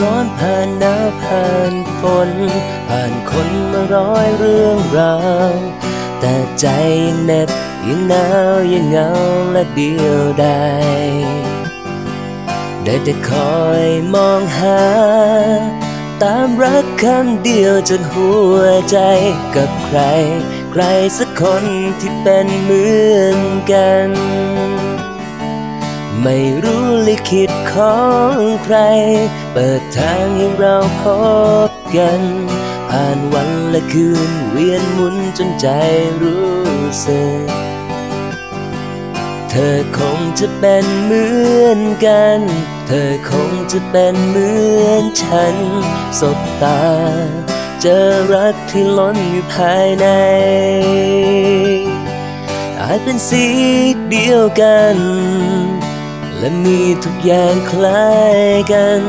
ร้อนผ่านหนาวผ่านฝน ผ่านคนมาร้อยเรื่องราว แต่ใจยังเน็บยังหนาวยังเหงาและเดียวดายได้แต่คอยมองหา ตามรักคำเดียวจากหัวใจกับใคร ใครสักคนที่เป็นเหมือนกัน ไม่รู้ ลิขิตของใคร เปิดทางให้เราพบกัน ผ่านวันและคืนเวียนหมุนจนใจรู้สึก เธอคงจะเป็นเหมือนกัน เธอคงจะเป็นเหมือนฉัน สบตา เจอรักที่ล้นอยู่ภายในอาจเป็นสีเดียวกัน และมีทุกอย่างคล้ายกัน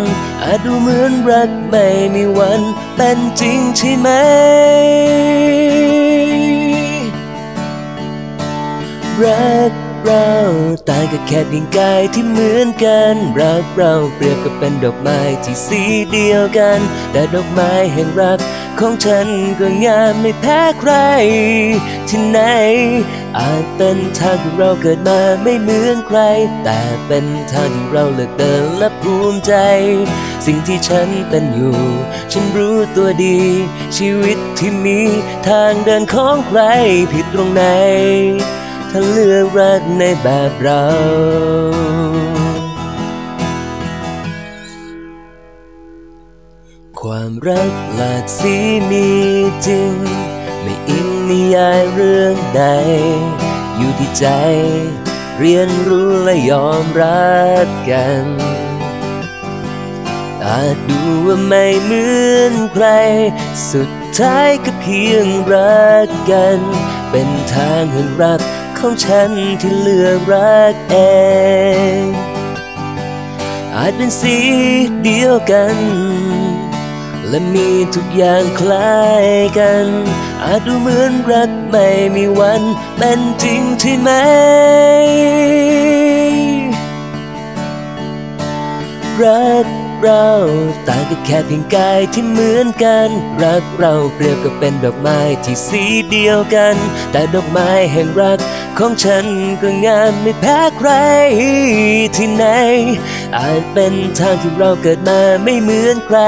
อาจดูเหมือนรักไม่มีวันเป็นจริงใช่ไหม รัก เราต่างกันแค่เพียงกายที่เหมือนกัน รักเราเปรียบกับเป็นดอกไม้ที่สีเดียวกัน แต่ดอกไม้แห่งรักของฉันก็งามไม่แพ้ใคร ที่ไหน อาจเป็นทางที่เราเกิดมาไม่เหมือนใคร แต่เป็นทางที่เราเลือกเดินและภูมิใจ สิ่งที่ฉันเป็นอยู่ ฉันรู้ตัวดี ชีวิตที่มีทางเดินของใครผิดตรงไหน ถ้าเลือกรักในแบบเราความรักหลากสีมีจริง ไม่อิงนิยายเรื่องใด อยู่ที่ใจ เรียนรู้และยอมรักกัน อาจดูว่าไม่เหมือนใคร สุดท้ายก็เพียงรักกัน เป็นทางแห่งรัก ของฉันที่เลือกรักเอง อาจเป็นสีเดียวกัน และมีทุกอย่างคล้ายกัน อาจดูเหมือนรักไม่มีวันเป็นจริงใช่ไหม กันแค่เพียงกายที่เหมือนกัน รักเราเปรียบกับเป็นดอกไม้ที่สีเดียวกัน แต่ดอกไม้แห่งรักของฉันก็งามไม่แพ้ใครที่ไหน อาจเป็นทางที่เราเกิดมาไม่เหมือนใคร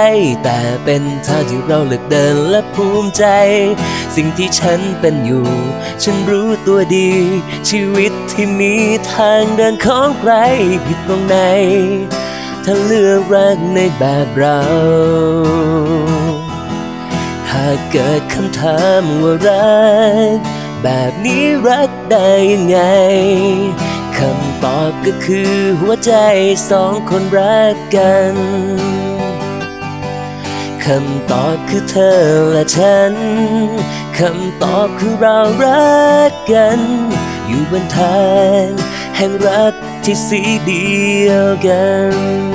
แต่เป็นทางที่เราเลือกเดินและภูมิใจ สิ่งที่ฉันเป็นอยู่ ฉันรู้ตัวดี ชีวิตที่มีทางเดินของใครผิดตรงไหน ถ้าเลือกรักในแบบเรา หากเกิดคำถามว่ารัก แบบนี้รักได้ยังไงคำตอบก็คือหัวใจสองคนรักกันคำตอบคือเธอและฉัน คำตอบคือเรารักกัน อยู่บนทางแห่งรักที่สีเดียวกัน